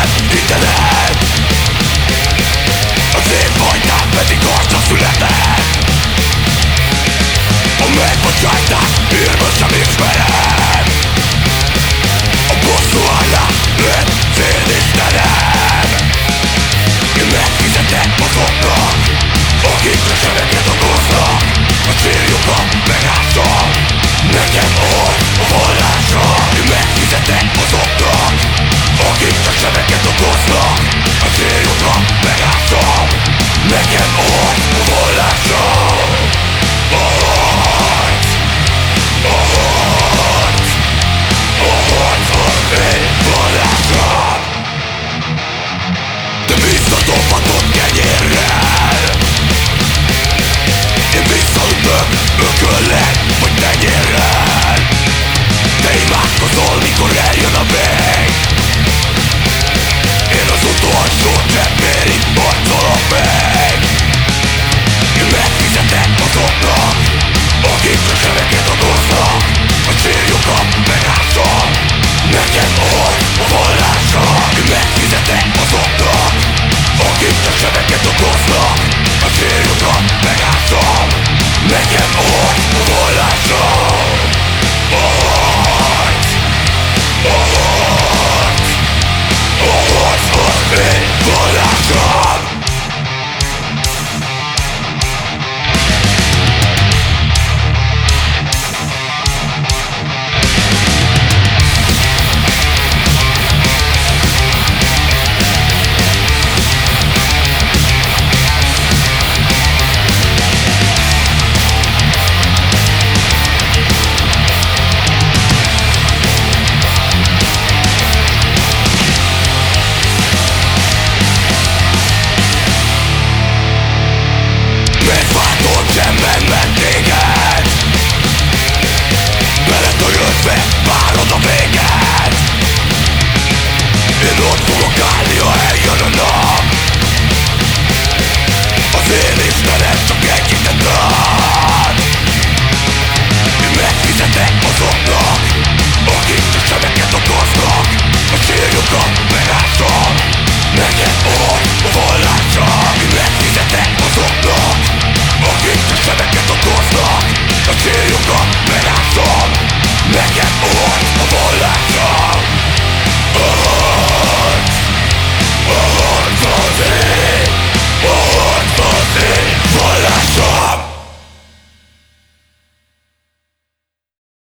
death